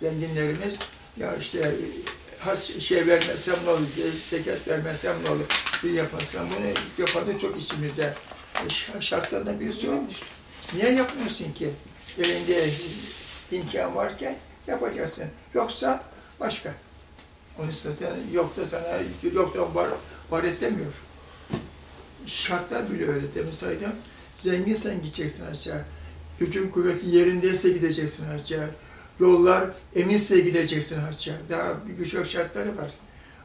zenginlerimiz ya işte haç şey vermezsem ne olur, zekat vermezsem ne olur, bir yaparsam bunu yapanı çok içimizde. E, ş- Şartlarından birisi o. Niye yapmıyorsun ki? Elinde imkan varken yapacaksın. Yoksa başka. Onu zaten yok da sana yok da var, var et demiyor. Şartlar bile öyle demin saydım. Zenginsen gideceksin aşağı. Gücün kuvveti yerindeyse gideceksin hacca. Yollar eminse gideceksin hacca. Daha birçok şartları var.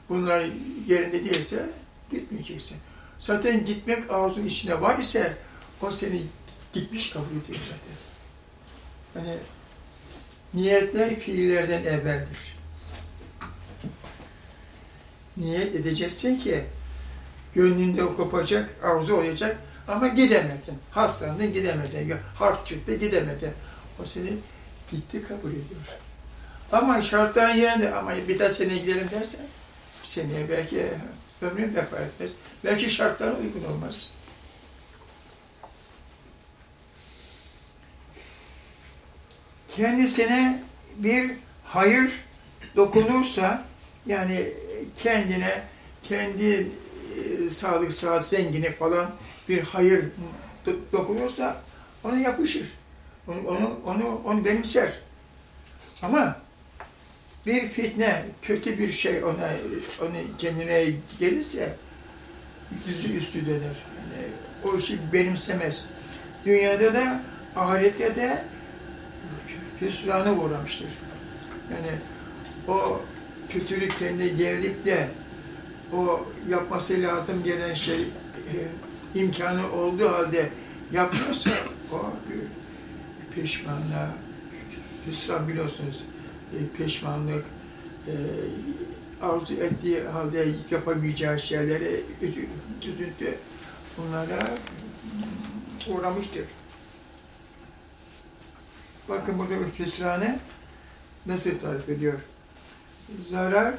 Bunlar yerinde değilse gitmeyeceksin. Zaten gitmek arzun içine var ise o seni gitmiş kabul ediyor zaten. Hani niyetler fiillerden evveldir. Niyet edeceksin ki gönlünde kopacak, arzu olacak ama gidemedin. Hastalandın gidemedin. Harp çıktı gidemedin. O seni gitti kabul ediyor. Ama şartların yerinde ama bir daha seneye gidelim dersen seneye belki ömrün vefa etmez. Belki şartlara uygun olmaz. Kendisine bir hayır dokunursa yani kendine kendi e, sağlık, sıhhat, zengini falan bir hayır do- dokunuyorsa ona yapışır. Onu, onu, onu, onu benimser. Ama bir fitne, kötü bir şey ona, onu kendine gelirse yüzü üstü döner. Yani o işi benimsemez. Dünyada da ahirette de hüsrana uğramıştır. Yani o kötülük kendine gelip de o yapması lazım gelen şey e, imkanı olduğu halde yapmıyorsa o bir pişmanlığa, hüsran biliyorsunuz, e, pişmanlık, e, arzu ettiği halde yapamayacağı şeylere üzü- üzüntü bunlara uğramıştır. Bakın burada hüsranı nasıl tarif ediyor? Zarar,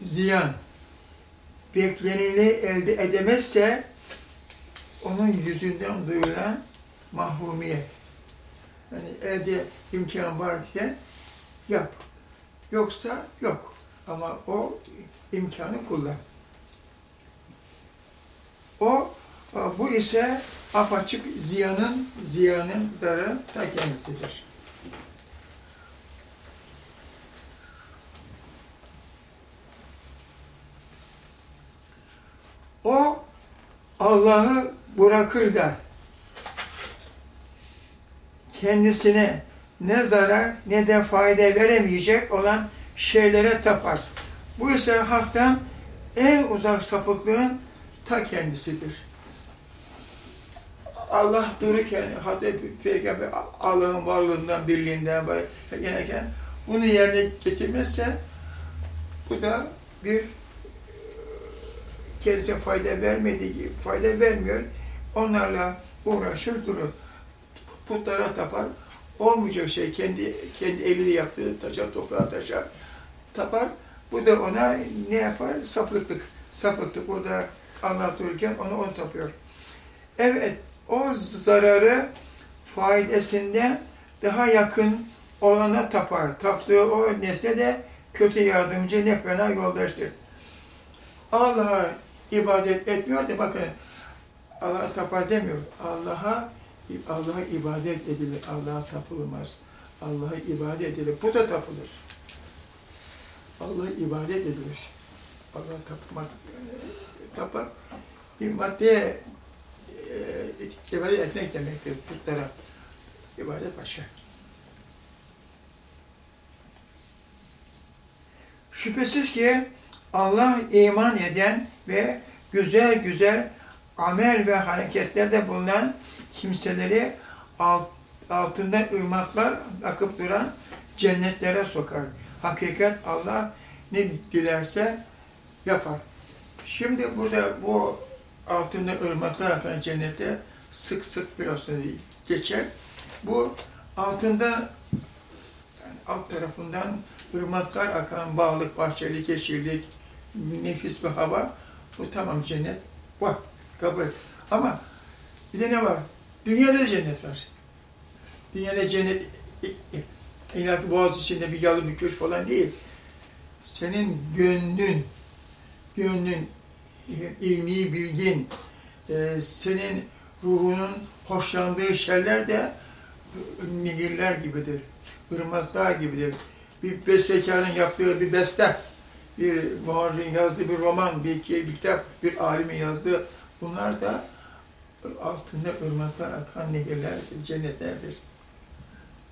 ziyan, bekleneni elde edemezse onun yüzünden duyulan mahrumiyet. Yani elde imkan varken yap. Yoksa yok. Ama o imkanı kullan. O bu ise apaçık ziyanın, ziyanın, zararın ta kendisidir. O Allah'ı bırakır da kendisine ne zarar ne de fayda veremeyecek olan şeylere tapar. Bu ise haktan en uzak sapıklığın ta kendisidir. Allah dururken, hatta Peygamber Allah'ın varlığından, birliğinden gelirken bunu yerine getirmezse bu da bir kendisine fayda vermediği gibi fayda vermiyor. Onlarla uğraşır durur. Putlara tapar. Olmayacak şey kendi kendi eliyle yaptığı taşa toprağa taşa tapar. Bu da ona ne yapar? Sapıklık. Sapıklık. Burada Allah dururken onu onu tapıyor. Evet, o zararı faydasından daha yakın olana tapar. Taptığı o nesne de kötü yardımcı ne fena yoldaştır. Allah'a ibadet etmiyor da bakın Allah'a tapar demiyor. Allah'a Allah'a ibadet edilir. Allah'a tapılmaz. Allah'a ibadet edilir. Bu da tapılır. Allah'a ibadet edilir. Allah'a tapmak, e, tapar. Maddeye e, ibadet etmek demektir. Putlara ibadet başka. Şüphesiz ki Allah iman eden ve güzel güzel amel ve hareketlerde bulunan kimseleri alt, altından ırmaklar akıp duran cennetlere sokar. Hakikat Allah ne dilerse yapar. Şimdi burada bu altında ırmaklar akan cennette sık sık biliyorsunuz geçer. Bu altında yani alt tarafından ırmaklar akan bağlık, bahçelik, yeşillik, nefis bir hava. Bu tamam cennet. Var, kabul. Ama bir de ne var? Dünyada da cennet var. Dünyada cennet İlahi boğaz içinde bir yalı bir köşk falan değil. Senin gönlün, gönlün, ilmi bilgin, e, senin ruhunun hoşlandığı şeyler de nehirler gibidir, ırmaklar gibidir. Bir bestekarın yaptığı bir beste, bir muharririn yazdığı bir roman, bir, bir kitap, bir alimin yazdığı bunlar da altında ırmaklar akan nehirlerdir, cennetlerdir.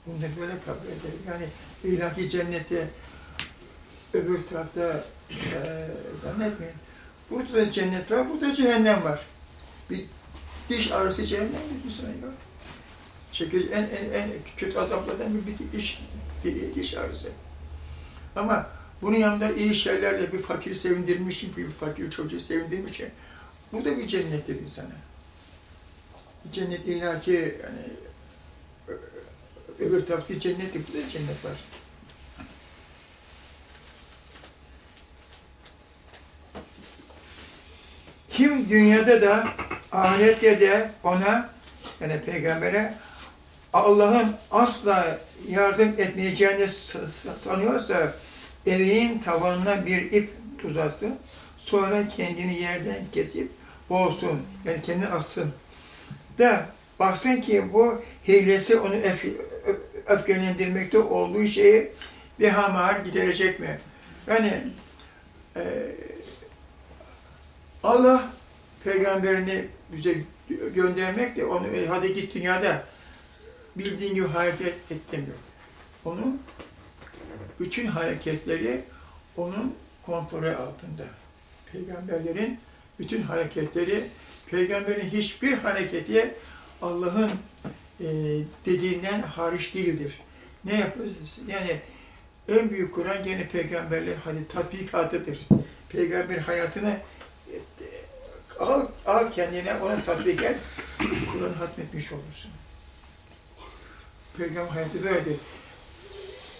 Bunu da böyle kabul eder. Yani ilahi cenneti öbür tarafta e, zannetmeyin. Burada da cennet var, burada cehennem var. Bir diş ağrısı cehennem mi sana ya? Çekici, en, en, en kötü azaplardan bir, bir diş, bir diş ağrısı. Ama bunun yanında iyi şeylerle bir fakir sevindirmiş, bir fakir çocuğu sevindirmiş. Bu da bir cennettir insana. Cennet illaki yani öbür taraftaki cennet bu da cennet var. Kim dünyada da ahirette de ona yani peygambere Allah'ın asla yardım etmeyeceğini sanıyorsa evinin tavanına bir ip uzatsın. Sonra kendini yerden kesip boğsun. Yani kendini assın. Da baksın ki bu hilesi onu öf öfkelendirmekte olduğu şeyi bir hamar giderecek mi? Yani e, Allah peygamberini bize göndermek de onu hadi git dünyada bildiğin gibi hareket et demiyor. Onu bütün hareketleri onun kontrolü altında. Peygamberlerin bütün hareketleri, peygamberin hiçbir hareketi Allah'ın e, dediğinden hariç değildir. Ne yapıyoruz? Yani en büyük Kur'an gene peygamberler hani tatbikatıdır. Peygamber hayatını e, al, al kendine onu tatbik et, Kur'an'ı hatmetmiş olursun. Peygamber hayatı böyledir.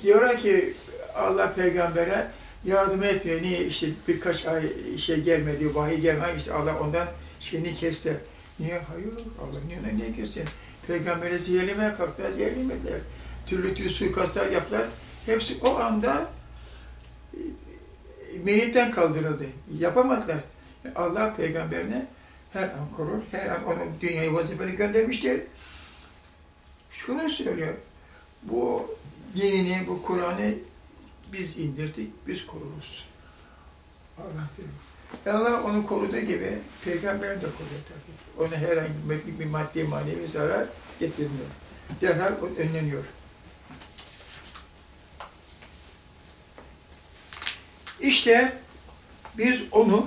Diyorlar ki Allah peygambere yardım etmiyor. Niye? işte birkaç ay şey gelmedi, vahiy gelmedi. işte Allah ondan şeyini kesti. Niye? Hayır. Allah niye, niye kessin? Peygamber'e zehirlemeye kalktılar, zehirlemediler. Türlü türlü suikastlar yaptılar. Hepsi o anda e, melitten kaldırıldı. Yapamadılar. Allah peygamberine her an korur, her an onu dünyaya vazifeli göndermiştir. Şunu söylüyor, bu dini, bu Kur'an'ı biz indirdik, biz koruruz. Allah diyor. Allah onu koruduğu gibi peygamber de koruyor tabii. Ona herhangi bir, bir maddi manevi zarar getirmiyor. Derhal o önleniyor. İşte biz onu,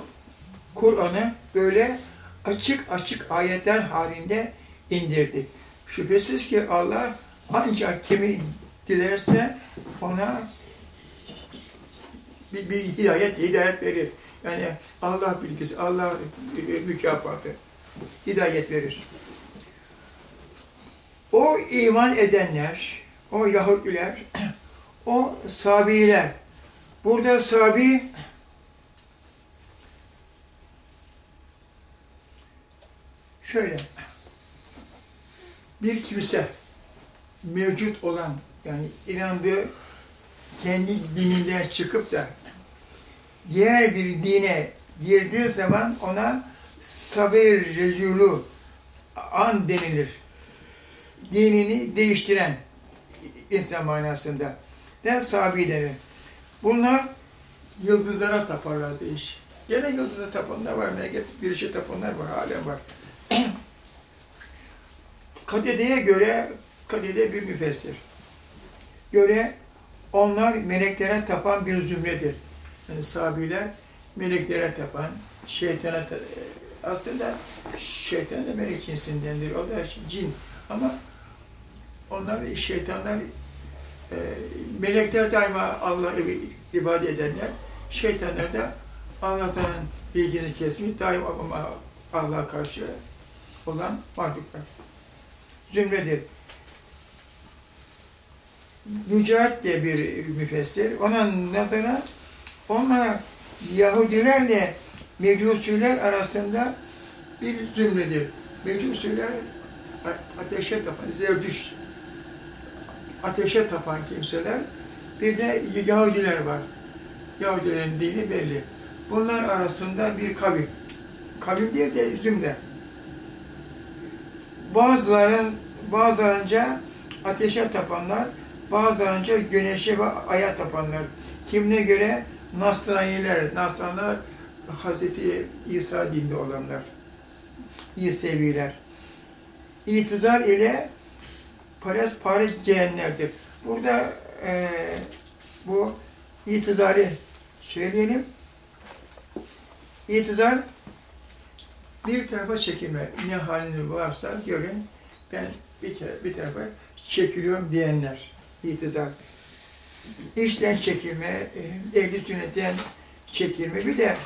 Kur'an'ı böyle açık açık ayetler halinde indirdik. Şüphesiz ki Allah ancak kimi dilerse ona bir, bir hidayet, hidayet verir. Yani Allah bilgisi, Allah e, mükafatı, hidayet verir. O iman edenler, o Yahudiler, o Sabiler, burada Sabi, şöyle, bir kimse, mevcut olan, yani inandığı kendi dininden çıkıp da diğer bir dine girdiği zaman ona sabir rezulu an denilir. Dinini değiştiren insan manasında. De sabi denir. Bunlar yıldızlara taparlardı iş. Gene yıldıza tapanlar var, memleket bir şey tapanlar var, halen var. Kadide'ye göre, Kadide bir müfessir. Göre onlar meleklere tapan bir zümredir. Yani sahabiler meleklere tapan, şeytana aslında şeytan da melek cinsindendir. O da cin. Ama onlar şeytanlar e, melekler daima Allah'a ibadet edenler, şeytanlar da Allah'tan bilgini kesmiş, daima Allah'a karşı olan mahluklar. Zümredir. Mücahit de bir müfessir. Ona nazara onlar Yahudilerle Mecusiler arasında bir zümredir. Mecusiler ateşe kapan, zerdüş ateşe tapan kimseler, bir de Yahudiler var. Yahudilerin dini belli. Bunlar arasında bir kavim. Kavim değil de zümre. Bazıların, bazılarınca ateşe tapanlar, bazılarınca güneşe ve aya tapanlar. Kimine göre Nasraniler, Nasranlar Hazreti İsa dinde olanlar. İseviler. İtizar ile pares pare giyenlerdir. Burada e, bu itizali söyleyelim. İtizal bir tarafa çekilme. Ne halini varsa görün. Ben bir, bir tarafa çekiliyorum diyenler. İtizal. İşten çekilme, e, ehli sünnetten çekilme. Bir de e,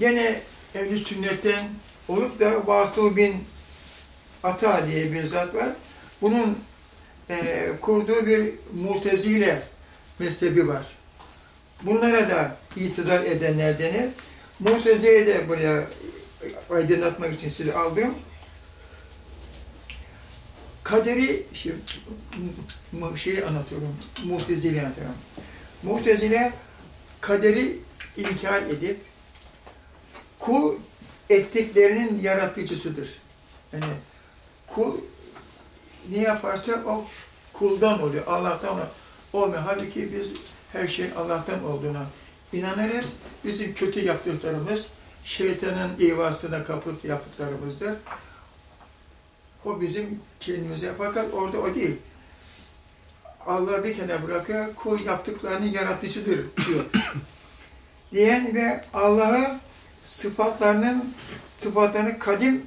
gene ehli sünnetten olup da Vasıl bin Ata diye bir zat var. Bunun e, kurduğu bir mutezile mezhebi var. Bunlara da itizal edenler denir. Mutezile'yi de buraya aydınlatmak için size aldım. Kaderi, şimdi mu- şeyi anlatıyorum, Mutezile'yi anlatıyorum. Mutezile kaderi inkar edip kul ettiklerinin yaratıcısıdır. Yani kul ne yaparsa o kuldan oluyor, Allah'tan olmuyor. Halbuki biz her şeyin Allah'tan olduğuna inanırız. Bizim kötü yaptıklarımız şeytanın ivasına kapılıp yaptıklarımızdır. O bizim kendimize. Fakat orada o değil. Allah bir kenara bırakıyor, kul yaptıklarının yaratıcıdır diyor. Diyen ve Allah'ı sıfatlarının sıfatlarını kadim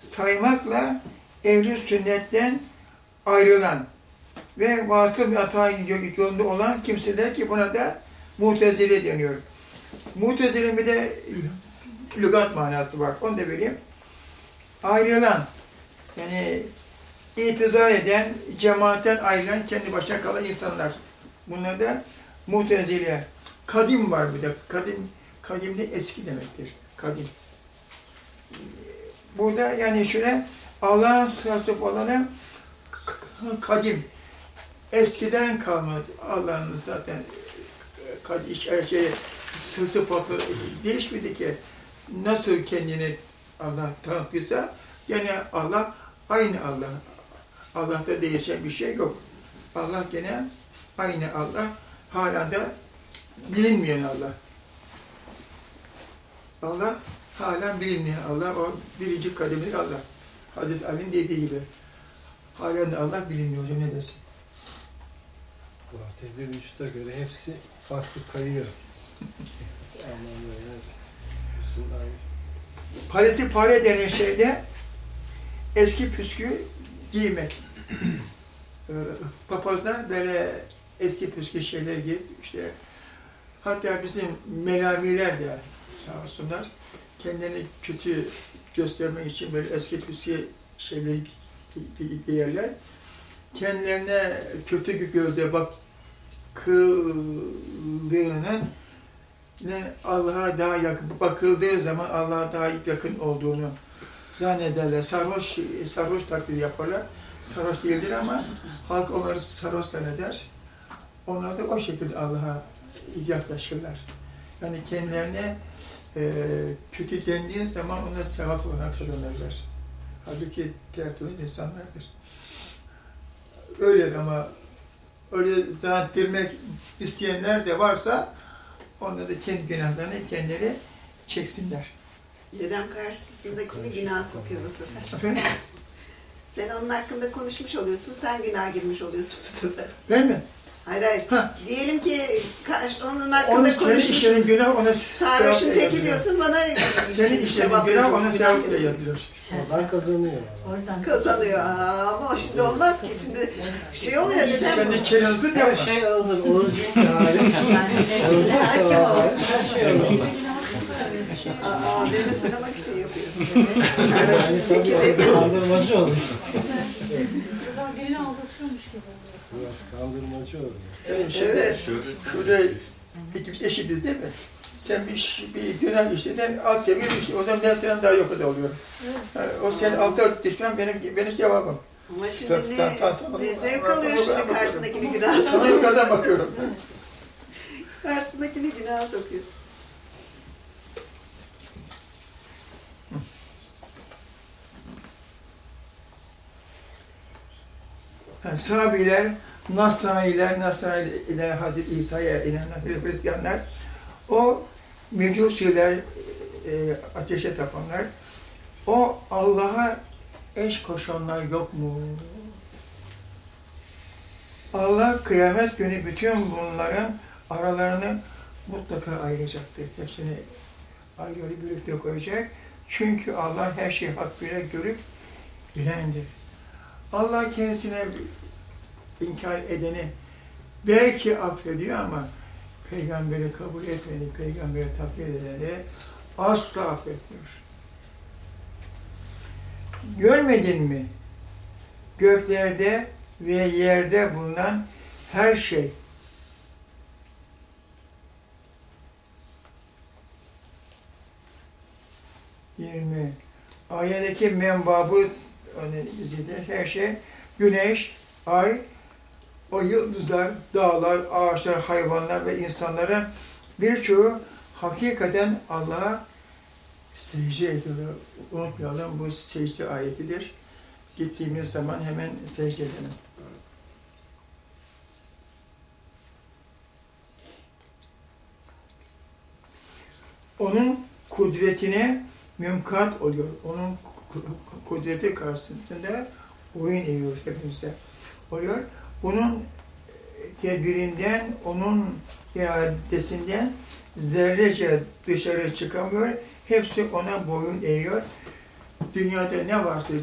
saymakla evli sünnetten ayrılan ve vasıl bir hata yolunda olan kimseler ki buna da mutezile deniyor. Mutezile'nin bir de lügat manası var. Onu da vereyim. Ayrılan, yani itizar eden, cemaatten ayrılan, kendi başına kalan insanlar. Bunlar da mutezile. Kadim var bir de. Kadim, kadim de eski demektir. Kadim. Burada yani şöyle Allah'ın sırası olanı kadim. Eskiden kalma Allah'ın zaten kadim şey, sıfatları değişmedi ki. Nasıl kendini Allah tanıtmışsa gene Allah aynı Allah. Allah'ta değişen bir şey yok. Allah gene aynı Allah. Hala da bilinmeyen Allah. Allah hala bilinmeyen Allah. O birinci kademeli Allah. Hazreti Ali'nin dediği gibi. Halen de Allah bilinmiyor. Hocam ne dersin? Vahdedi vücuda göre hepsi farklı kayıyor. Bizim aynı. Parası pare denen şeyde eski püskü giymek. Ee, Papazlar böyle eski püskü şeyler giyip işte hatta bizim melamiler de sağ olsunlar kendilerini kötü göstermek için böyle eski püskü şeyleri gi- gi- giyerler. Kendilerine kötü gözle bakıldığının ne Allah'a daha yakın, bakıldığı zaman Allah'a daha yakın olduğunu zannederler. Sarhoş, sarhoş taklidi yaparlar. Sarhoş değildir ama halk onları sarhoş zanneder. Onlar da o şekilde Allah'a yaklaşırlar. Yani kendilerine e, kötü dendiği zaman ona sevap olarak kazanırlar. Halbuki tertemiz insanlardır. Öyle ama öyle zannettirmek isteyenler de varsa onlar da kendi günahlarını kendileri çeksinler. Dedem karşısındakini günah sokuyor bu sefer. Efendim? Sen onun hakkında konuşmuş oluyorsun, sen günah girmiş oluyorsun bu sefer. Ben mi? Hayır hayır. Ha. Diyelim ki karşı, onun Onun hakkında senin konuşmuş. işlerin günah ona Sarhoşun sevap teki diyorsun bana Senin işlerin günah ona sevap yazıyor. yazılıyor. Oradan kazanıyor. Oradan Kazanıyor. Aa, ama şimdi olmaz ki. Şimdi şey oluyor dedem. Sen de Her yapma. şey alınır. Orucun yani Orucun Her şey sevabı. alınır. Her şey alınır. Beni sınamak için yapıyor. Yani tabii dedi. kandırmacı olur. birini aldatıyormuş gibi oluyorsun. Biraz. Ee, Şimdi Evet. şurada ikimiz eşitiz değil mi? Sen bir, bir günah işledin, az seviye düştü. O zaman ben senden daha yukarıda oluyorum. Yani o senin altta düşman benim, benim sevabım. Ama Sen- şimdi sen- ne, sen- sen- ne sen- zevk sen- alıyor sen- şimdi sen- karşısındakini günah Sana sokuyor. yukarıdan bakıyorum. Karşısındakini günah sokuyor. Yani Sahabiler, Nasraniler, Nasraniler, Hazreti İsa'ya inanan Hristiyanlar, o Mecusiler, e, ateşe tapanlar, o Allah'a eş koşanlar yok mu? Allah kıyamet günü bütün bunların aralarını mutlaka ayıracaktır. Hepsini ayrı birlikte koyacak. Çünkü Allah her şeyi hakkıyla görüp bilendir. Allah kendisine inkar edeni belki affediyor ama peygamberi kabul etmeni, peygamberi taklit edeni asla affetmiyor. Görmedin mi? Göklerde ve yerde bulunan her şey Yirmi. Ayetteki menbabı her şey güneş, ay, o yıldızlar, dağlar, ağaçlar, hayvanlar ve insanların birçoğu hakikaten Allah'a secde ediyorlar. Unutmayalım bu secde ayetidir. Gittiğimiz zaman hemen secde edelim. Onun kudretine mümkat oluyor. Onun kudreti karşısında oyun eğiyor hepimize oluyor. Bunun tedbirinden, onun iradesinden zerrece dışarı çıkamıyor. Hepsi ona boyun eğiyor. Dünyada ne varsa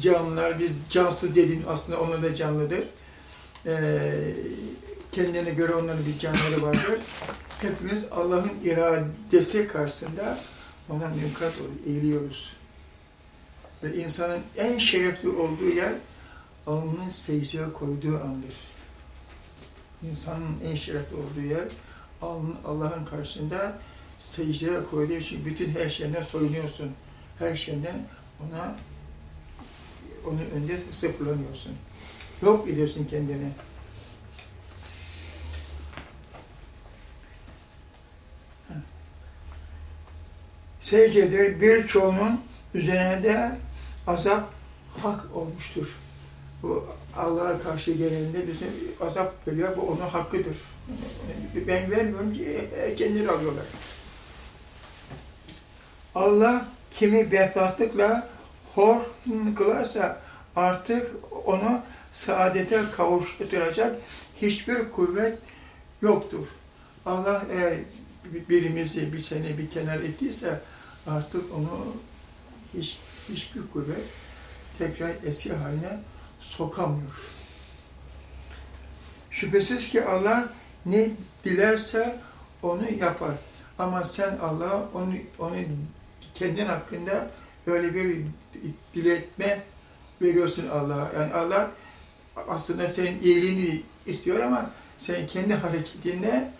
canlılar, biz cansız dediğim aslında onlar da canlıdır. Ee, kendine göre onların bir canları vardır. Hepimiz Allah'ın iradesi karşısında ona mümkat eğiliyoruz. Ve insanın en şerefli olduğu yer alnının secdeye koyduğu andır. İnsanın en şerefli olduğu yer alnın Allah'ın karşısında secdeye koyduğu için bütün her şeyden soyunuyorsun. Her şeyden ona onun önünde sıfırlanıyorsun. Yok ediyorsun kendini. Secdedir birçoğunun üzerine de azap hak olmuştur. Bu Allah'a karşı gelende bizim azap geliyor, bu onun hakkıdır. Ben vermiyorum ki kendileri alıyorlar. Allah kimi bedbahtlıkla hor kılarsa artık onu saadete kavuşturacak hiçbir kuvvet yoktur. Allah eğer birimizi bir sene bir kenar ettiyse artık onu hiç, hiçbir kuvvet tekrar eski haline sokamıyor. Şüphesiz ki Allah ne dilerse onu yapar. Ama sen Allah onu onu kendin hakkında böyle bir diletme veriyorsun Allah'a. Yani Allah aslında senin iyiliğini istiyor ama sen kendi hareketinle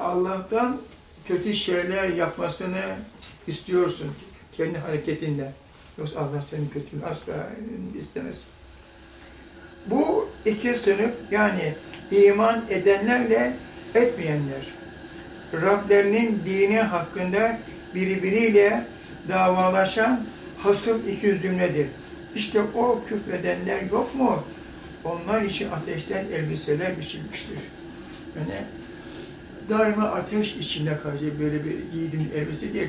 Allah'tan kötü şeyler yapmasını istiyorsun kendi hareketinle. Yoksa Allah senin kötülüğünü asla istemez. Bu iki sınıf yani iman edenlerle etmeyenler. Rablerinin dini hakkında birbiriyle davalaşan hasım iki cümledir. İşte o küfredenler yok mu? Onlar için ateşten elbiseler biçilmiştir. Yani daima ateş içinde kalacak böyle bir giydiğim elbise değil.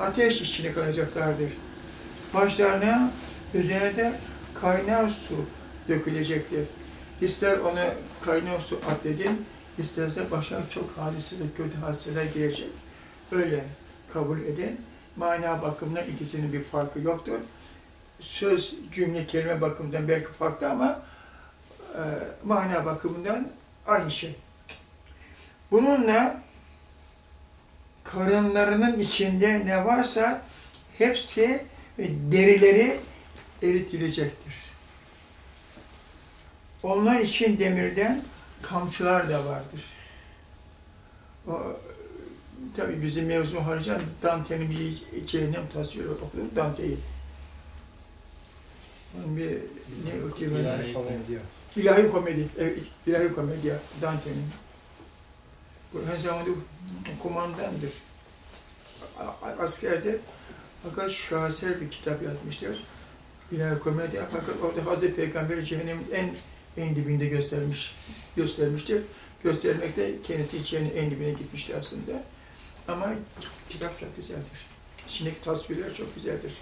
Ateş içinde kalacaklardır. Başlarına üzerine de kaynar su dökülecektir. İster ona kaynar su atledin, isterse başına çok hadiseler, kötü hadiseler girecek. Öyle kabul edin. Mana bakımından ikisinin bir farkı yoktur. Söz, cümle, kelime bakımından belki farklı ama e, mana bakımından aynı şey. Bununla karınlarının içinde ne varsa hepsi derileri eritilecektir. Onlar için demirden kamçılar da vardır. O, tabii bizim mevzu harican Dante'nin bir cehennem tasviri okuduk. Dante'yi Onun bir ne kelime? İlahi komedya. İlahi komedi. Evet, ilahi komedi. Dante'nin. Bu aynı zamanda kumandandır. A- a- Askerde fakat şaheser bir kitap yazmışlar. İlahi komedi. Fakat orada Hazreti Peygamber cehennemin en en dibinde göstermiş göstermiştir. Göstermekte kendisi cehennemin en dibine gitmişti aslında. Ama kitap çok güzeldir. İçindeki tasvirler çok güzeldir.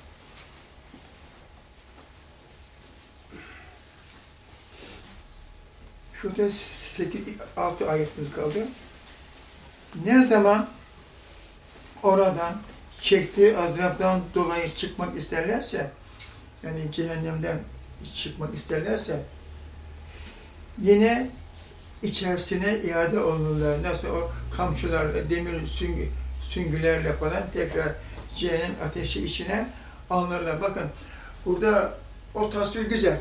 Şurada 8, 6 ayetimiz kaldı. Ne zaman oradan çektiği azaptan dolayı çıkmak isterlerse, yani cehennemden çıkmak isterlerse, yine içerisine iade olurlar. Nasıl o kamçılarla, demir süngü, süngülerle falan tekrar cehennem ateşi içine alınırlar. Bakın burada o tasvir güzel.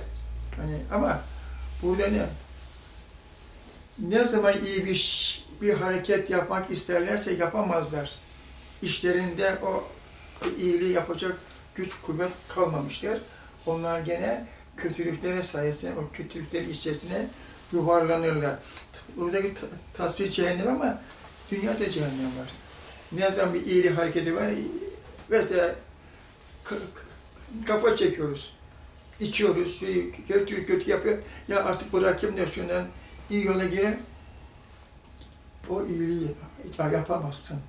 Hani ama burada ne? Ne zaman iyi bir bir hareket yapmak isterlerse yapamazlar. İşlerinde o iyiliği yapacak güç kuvvet kalmamıştır. Onlar gene kötülükleri sayesinde o kötülükler içerisine yuvarlanırlar. Buradaki ta- tasvir cehennem ama dünyada cehennem var. Ne zaman bir iyilik hareketi var, mesela kafa çekiyoruz, içiyoruz, kötü kötü yapıyor. Ya artık bırakayım da şundan iyi yola girelim. O iyiliği yapamazsın.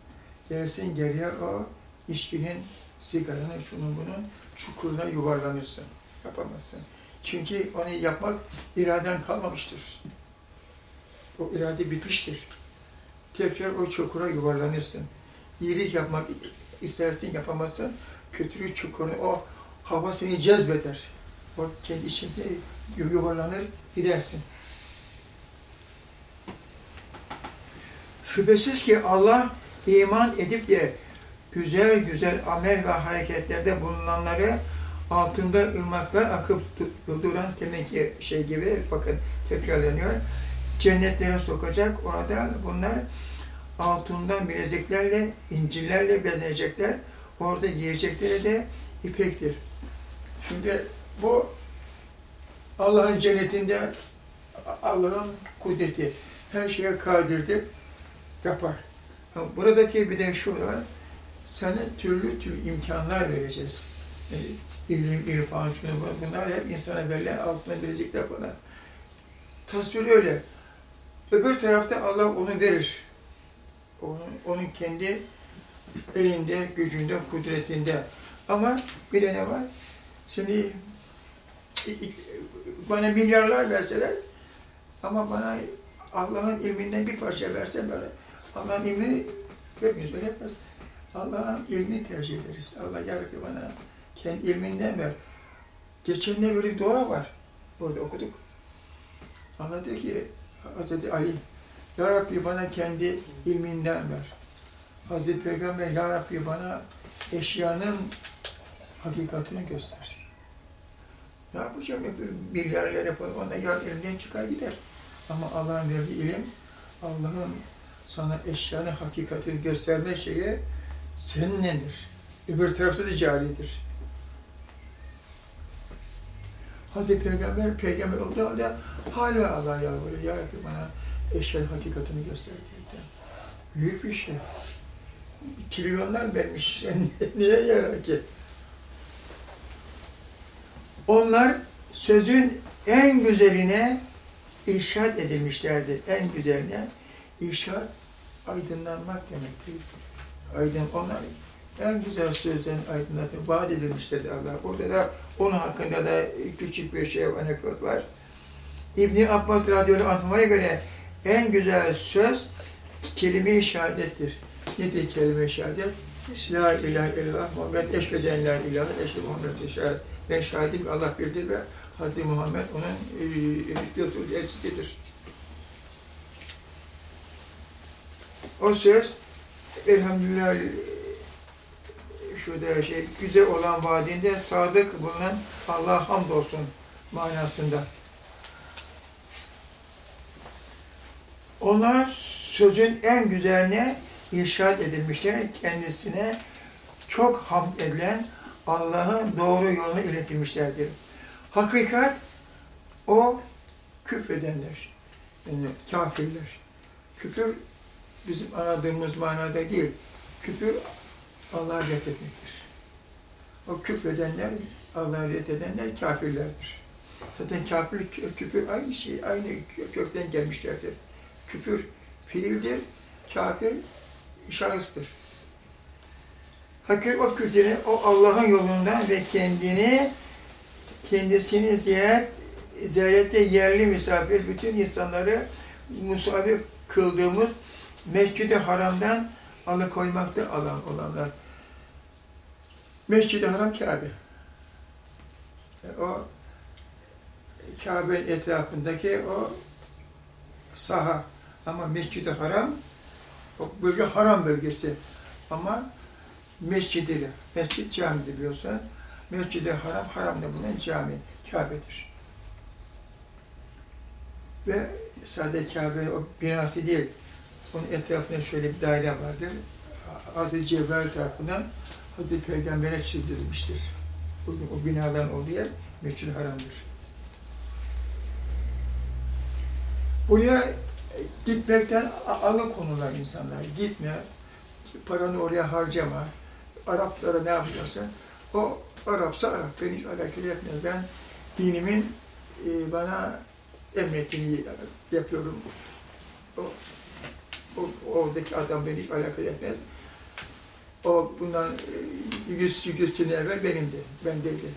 Gelsin geriye o içkinin, sigaranın, şunun bunun çukuruna yuvarlanırsın. Yapamazsın. Çünkü onu yapmak iraden kalmamıştır. O irade bitmiştir. Tekrar o çukura yuvarlanırsın. İyilik yapmak istersin yapamazsın. Kötülük çukuruna o hava seni cezbeder. O kendi içinde yuvarlanır gidersin. Şüphesiz ki Allah iman edip de güzel güzel amel ve hareketlerde bulunanları altında ırmaklar akıp du- duran demek ki şey gibi bakın tekrarlanıyor. Cennetlere sokacak. Orada bunlar altından bileziklerle, incillerle bezenecekler. Orada yiyecekleri de ipektir. Şimdi bu Allah'ın cennetinde Allah'ın kudreti her şeye kadirdir, yapar. Buradaki bir de şu var, sana türlü türlü imkanlar vereceğiz. Yani ilim, irfan, bunlar hep insana verilen altına bilezikler falan. Tasvir öyle. Öbür tarafta Allah onu verir. Onun, onun kendi elinde, gücünde, kudretinde. Ama bir de ne var? Seni i- i- bana milyarlar verseler ama bana Allah'ın ilminden bir parça verse böyle Allah'ın ilmini vermiyoruz, öyle yapmaz. Allah'ın ilmini tercih ederiz. Allah ya Rabbi bana kendi ilminden ver. Geçen de böyle bir dua var. Orada okuduk. Allah diyor ki Hazreti Ali Ya Rabbi bana kendi ilminden ver. Hazreti Peygamber Ya Rabbi bana eşyanın hakikatini göster. Ne yapacağım? Öbür milyarlar yapalım. Ona yar elimden çıkar gider. Ama Allah'ın verdiği ilim, Allah'ın sana eşyanın hakikatini gösterme şeyi seninledir. Öbür tarafta da caridir. Hazreti Peygamber, peygamber olduğu halde hala Allah yalvarıyor. Ya Rabbi bana eşyanın hakikatini göster diye. Büyük bir şey. Trilyonlar vermiş. Niye yarar ki? Onlar sözün en güzeline irşad edilmişlerdir. En güzeline irşad aydınlanmak demektir. Aydın onlar en güzel sözden aydınlatın vaat edilmişlerdir Allah. Burada da onun hakkında da küçük bir şey anekdot var. İbni Abbas radıyallahu anh'a göre en güzel söz kelime-i şehadettir. Nedir kelime-i şehadet? La ilahe illallah Muhammed eşhedü en la ilahe eşhedü Muhammed şahit. Ben şahidim Allah birdir ve Hazreti Muhammed onun e, Resul elçisidir. O söz elhamdülillah şurada şey güzel olan vaadinde sadık bulunan Allah'a hamdolsun manasında. Onlar sözün en güzeline irşad edilmişler. Kendisine çok hamd edilen Allah'ın doğru yolunu iletilmişlerdir. Hakikat o küfredenler. Yani kafirler. Küfür bizim anladığımız manada değil. Küfür Allah'a reddetmektir. O küfredenler, Allah'a reddedenler kafirlerdir. Zaten kafir, kü- küfür aynı şey, aynı kö- kökten gelmişlerdir. Küfür fiildir, kafir şahıstır. Hakir o küfürü, o Allah'ın yolundan ve kendini, kendisini ziyaret, ziyarette yerli misafir, bütün insanları musafir kıldığımız Mescid-i Haram'dan alıkoymakta alan olanlar. Mescid-i Haram Kabe. O Kabe'nin etrafındaki o saha. Ama Mescid-i Haram, o bölge haram bölgesi. Ama mescidi, mescid camidir biliyorsan. Mescid-i Haram, haramda bulunan cami, Kabe'dir. Ve sadece Kabe o binası değil, onun etrafında şöyle bir daire vardır. Hazreti Cebrail tarafından Hazreti Peygamber'e çizdirilmiştir. Bugün o binaların olduğu yer Mescid-i Haram'dır. Buraya gitmekten a- alıkonular insanlar. Gitme, paranı oraya harcama. Araplara ne yapıyorsan, o Arapsa Arap, beni hiç alakadar etmez. Ben dinimin e, bana emrettiğini yapıyorum. O, o, oradaki adam beni hiç alakadar etmez. O bundan e, yüz, yüz sene evvel benimdi, ben değildi.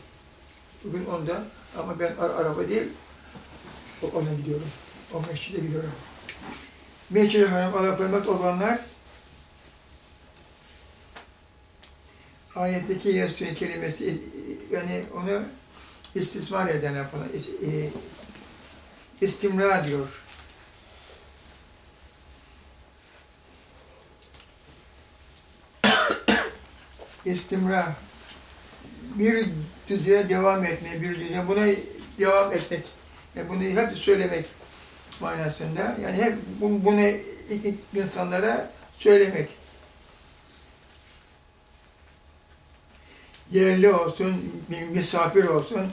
Bugün onda ama ben ara- araba değil, o- ona gidiyorum. O mescide gidiyorum. Mescid-i Haram olanlar ayetteki Yesu kelimesi yani onu istismar edenler falan e, istimra diyor. İstimra bir düzeye devam etme, bir düzeye buna devam etmek, yani bunu hep söylemek manasında. Yani hep bu- bunu insanlara söylemek. Yerli olsun, misafir olsun,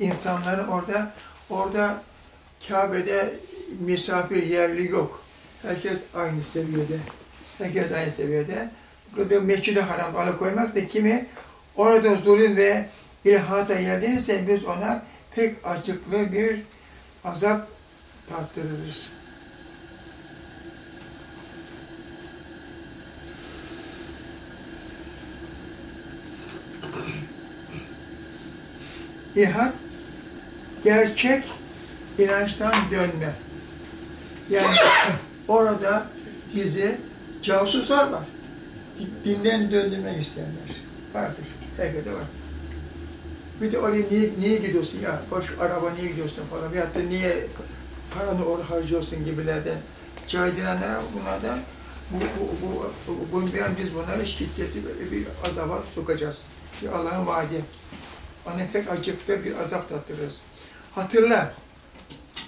insanların orada, orada Kabe'de misafir yerli yok. Herkes aynı seviyede. Herkes aynı seviyede. Mescid-i Haram alıkoymak da kimi orada zulüm ve ilhata geldiyse biz ona pek acıklı bir azap tattırırız. İlhat, gerçek inançtan dönme. Yani orada bizi casuslar var. Dinden döndürmek isteyenler. Vardır. Herkese var. Bir de oraya niye, niye gidiyorsun ya? Boş araba niye gidiyorsun falan. Veyahut da niye paranı orada harcıyorsun gibilerden caydıranlar var. Bunlar da bu, bu, bu, bu, bu, biz bunları şiddetli bir azaba sokacağız. Allah'ın vaadi. Ona pek acıklı bir azap tattırırız. Hatırla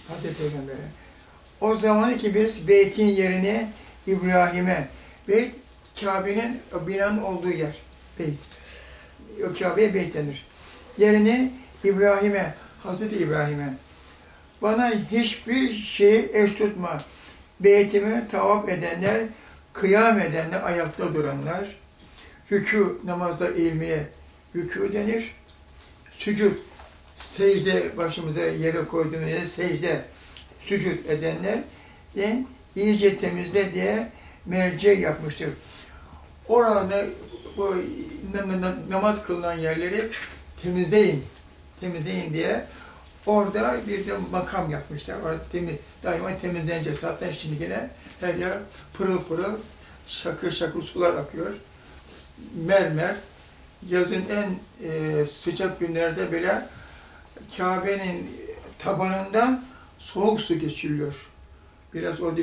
Hazreti Peygamber'e. O zaman ki biz beytin yerine İbrahim'e, beyt Kabe'nin binanın olduğu yer. Beyt. O Kabe'ye beyt denir. Yerini İbrahim'e, Hazreti İbrahim'e. Bana hiçbir şeyi eş tutma. Beytimi tavaf edenler, kıyam edenler, ayakta duranlar, rükû, namazda ilmiye rükû denir. Sücud, secde başımıza yere koyduğumuz yere secde, sücud edenler den iyice temizle diye merci yapmıştır. Orada bu na- na- namaz kılınan yerleri temizleyin, temizleyin diye orada bir de makam yapmışlar. Orada temiz, daima temizlenecek. Zaten şimdi gene her yer pırıl pırıl, şakır şakır sular akıyor. Mermer, yazın en e, sıcak günlerde bile Kabe'nin tabanından soğuk su geçiriyor. Biraz o